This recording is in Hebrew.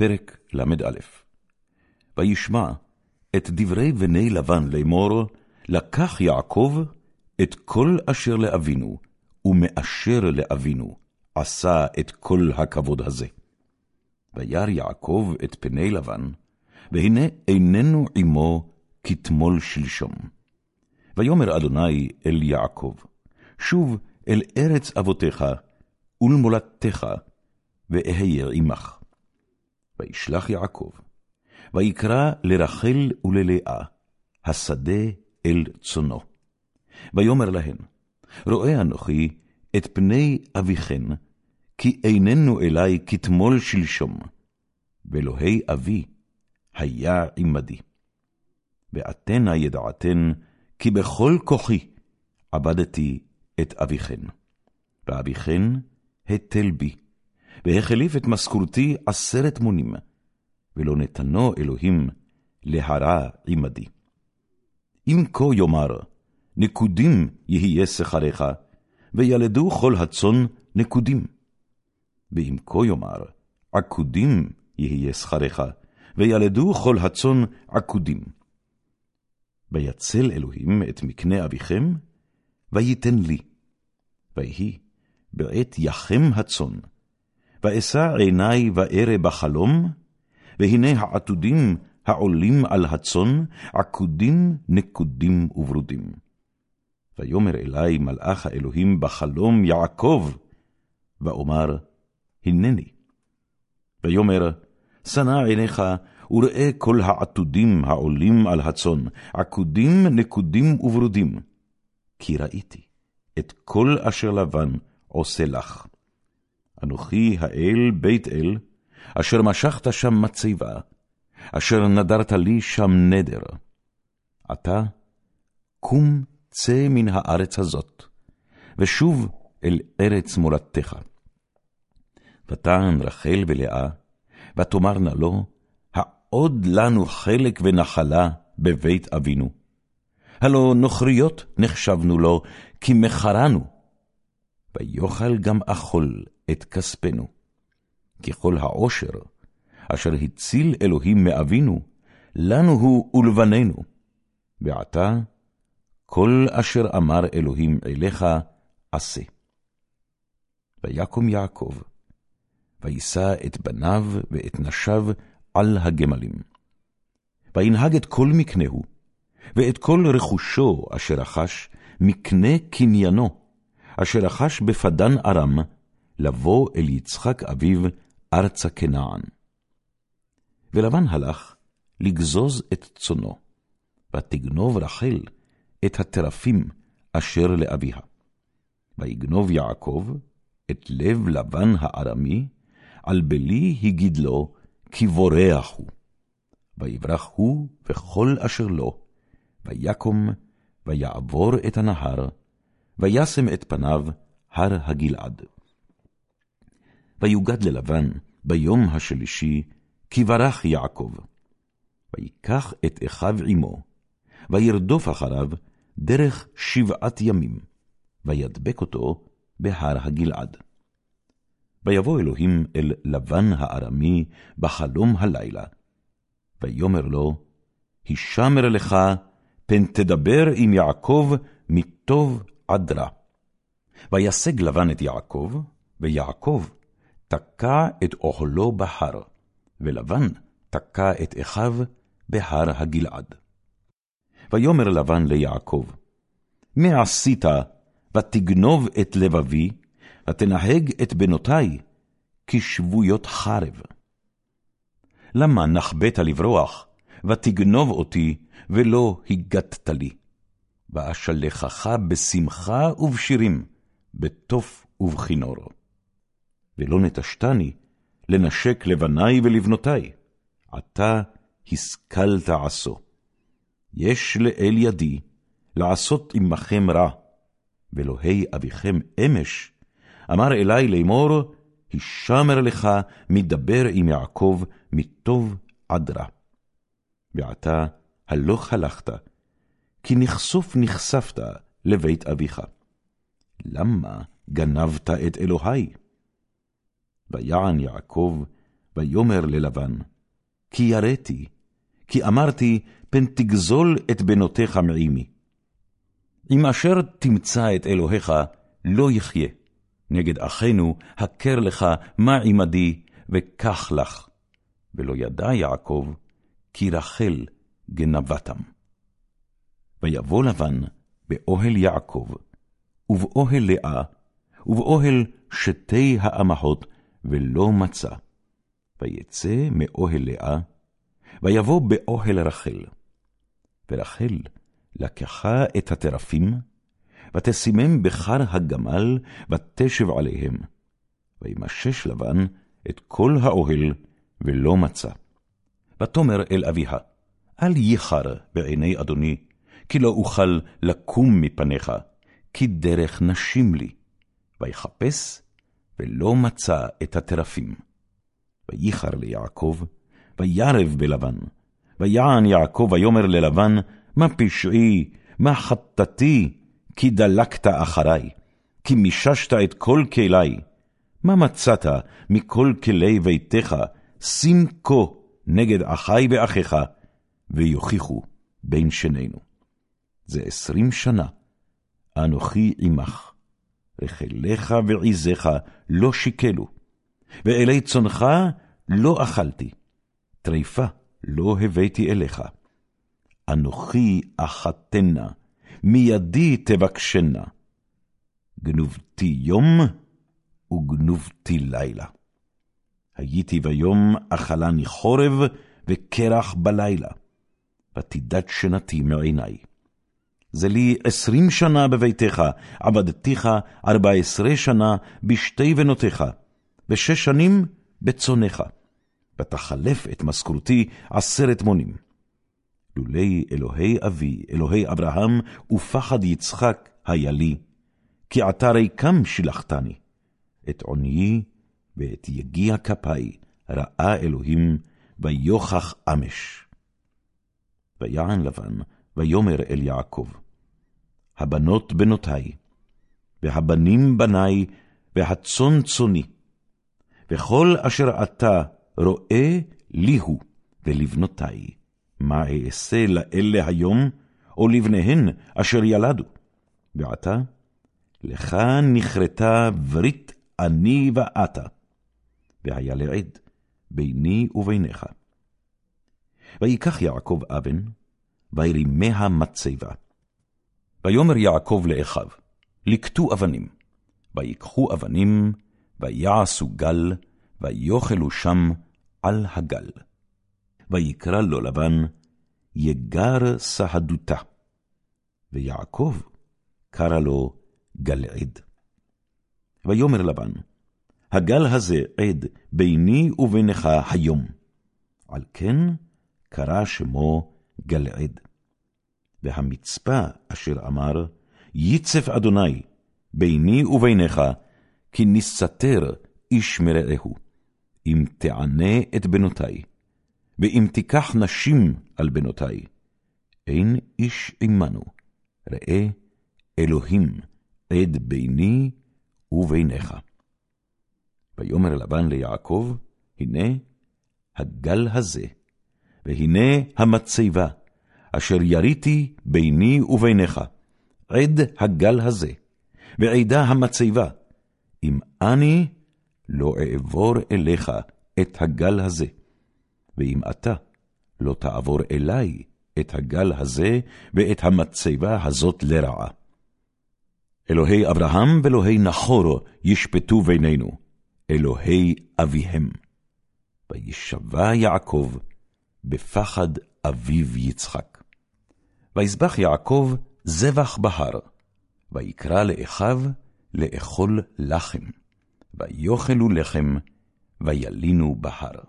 פרק ל"א וישמע את דברי בני לבן לאמור, לקח יעקב את כל אשר לאבינו, ומאשר לאבינו, עשה את כל הכבוד הזה. וירא יעקב את פני לבן, והנה איננו עמו כתמול שלשום. ויאמר אדוני אל יעקב, שוב אל ארץ אבותיך ולמולדתך, ואהיה עמך. וישלח יעקב, ויקרא לרחל וללאה, השדה אל צונו. ויאמר להן, רואה אנוכי את פני אביכן, כי איננו אלי כתמול שלשום, ואלוהי אבי היה עמדי. ואתנה ידעתן, כי בכל כוחי עבדתי את אביכן. ואביכן התל בי, והחליף את משכורתי עשרת מונים, ולא נתנו אלוהים להרע עמדי. אם כה יאמר, נקודים יהיה שכריך, וילדו כל הצאן נקודים. ואם כה יאמר, עקודים יהיה שכריך, וילדו כל הצאן עקודים. ויצל אלוהים את מקנה אביכם, וייתן לי. ויהי בעת יחם הצאן, ואשא עיני וארא בחלום, והנה העתודים העולים על הצאן, עקודים, נקודים וברודים. ויאמר אלי מלאך האלוהים בחלום יעקב, ואומר, הנני. ויאמר, שנא עיניך, וראה כל העתודים העולים על הצאן, עקודים, נקודים וברודים. כי ראיתי את כל אשר לבן עושה לך. אנוכי האל בית אל, אשר משכת שם מצבה, אשר נדרת לי שם נדר. עתה, קום צא מן הארץ הזאת, ושוב אל ארץ מולדתך. ותען רחל ולאה, ותאמרנה לו, העוד לנו חלק ונחלה בבית אבינו. הלא נוכריות נחשבנו לו, כי מכרנו. ויאכל גם אכול את כספנו. ככל העושר, אשר הציל אלוהים מאבינו, לנו הוא ולבנינו. ועתה, כל אשר אמר אלוהים אליך, עשה. ויקום יעקב, וישא את בניו ואת נשיו על הגמלים. וינהג את כל מקנהו, ואת כל רכושו אשר רכש, מקנה קניינו, אשר רכש בפדן ארם, לבוא אל יצחק אביו ארצה כנען. ולבן הלך לגזוז את צונו, ותגנוב רחל את הטרפים אשר לאביה. ויגנוב יעקב את לב לבן הארמי, על בלי הגיד לו, כי בורח הוא. ויברח הוא וכל אשר לו, ויקום, ויעבור את הנהר, וישם את פניו הר הגלעד. ויוגד ללבן ביום השלישי, כי ברח יעקב. ויקח את אחיו עמו, וירדוף אחריו דרך שבעת ימים, וידבק אותו בהר הגלעד. ויבוא אלוהים אל לבן הארמי בחלום הלילה, ויאמר לו, הישמר לך, פן תדבר עם יעקב מטוב עד רע. וישג לבן את יעקב, ויעקב תקע את אוכלו בהר, ולבן תקע את אחיו בהר הגלעד. ויאמר לבן ליעקב, מה עשית ותגנוב את לבבי, ותנהג את בנותי כשבויות חרב? למה נחבאת לברוח, ותגנוב אותי, ולא הגדת לי? ואשלחך בשמחה ובשירים, בתוף ובכינור. ולא נטשתני לנשק לבני ולבנותי, עתה השכלת עשו. יש לאל ידי לעשות עמכם רע, ואלוהי אביכם אמש, אמר אלי לאמור, הישמר לך מדבר עם יעקב מטוב עד רע. ועתה הלוך הלכת, כי נכסוף נכספת לבית אביך. למה גנבת את אלוהי? ויען יעקב, ויאמר ללבן, כי יראתי, כי אמרתי, פן תגזול את בנותיך מעמי. אם אשר תמצא את אלוהיך, לא יחיה. נגד אחינו, הכר לך מה עמדי, וקח לך. ולא ידע יעקב, כי רחל גנבתם. ויבוא לבן באוהל יעקב, ובאוהל לאה, ובאוהל שתי האמהות, ולא מצא. ויצא מאוהל לאה, ויבוא באוהל רחל. ורחל לקחה את הטרפים, ותשימם בחר הגמל, ותשב עליהם. וימשש לבן את כל האוהל, ולא מצא. ותאמר אל אביה, אל ייחר בעיני אדוני, כי לא אוכל לקום מפניך, כי דרך נשים לי. ויחפש, ולא מצא את הטרפים. וייחר ליעקב, וירב בלבן. ויען יעקב ויאמר ללבן, מה פשעי, מה חטאתי, כי דלקת אחרי, כי מיששת את כל כלי. מה מצאת מכל כלי ביתך, שים כה נגד אחי ואחיך, ויוכיחו בין שנינו. זה עשרים שנה, אנוכי עמך, רחליך ועזיך לא שיקלו, ואלי צונך לא אכלתי, טריפה לא הבאתי אליך. אנוכי אחתנה, מידי תבקשנה. גנובתי יום וגנובתי לילה. הייתי ביום אכלני חורב וקרח בלילה, ותדד שנתי מעיני. זה לי עשרים שנה בביתך, עבדתיך ארבע עשרה שנה בשתי בנותיך, ושש שנים בצונך, ותחלף את משכורתי עשרת מונים. לולי אלוהי אבי, אלוהי אברהם, ופחד יצחק היה לי, כי עתה ריקם שילחתני. את עוניי ואת יגיע כפי ראה אלוהים, ויוכח אמש. ויען לבן, ויאמר אל יעקב, הבנות בנותי, והבנים בני, והצאן צאני, וכל אשר אתה רואה לי הוא, ולבנותי. מה אעשה לאלה היום, או לבניהן אשר ילדו? ועתה, לך נכרתה ברית אני ואתה, והיה לעד ביני וביניך. ויקח יעקב אבן, וירימיה מצבה. ויאמר יעקב לאחיו, לקטו אבנים. ויקחו אבנים, ויעשו גל, ויאכלו שם על הגל. ויקרא לו לבן, יגר סהדותה. ויעקב קרא לו גלעד. ויאמר לבן, הגל הזה עד ביני ובינך היום. על כן קרא שמו גלעד. והמצפה אשר אמר, ייצף אדוני ביני וביניך, כי נסתר איש מרעהו, אם תענה את בנותי, ואם תיקח נשים על בנותי, אין איש עמנו, ראה אלוהים עד ביני וביניך. ויאמר לבן ליעקב, הנה הגל הזה, והנה המצבה, אשר יריתי ביני וביניך, עד הגל הזה, ועדה המצבה, אם אני לא אעבור אליך את הגל הזה, ואם אתה לא תעבור אלי את הגל הזה ואת המצבה הזאת לרעה. אלוהי אברהם ואלוהי נחור ישפטו בינינו, אלוהי אביהם. וישבע יעקב בפחד אביו יצחק. ויזבח יעקב זבח בהר, ויקרא לאחיו לאכול לחם, ויאכלו לחם, וילינו בהר.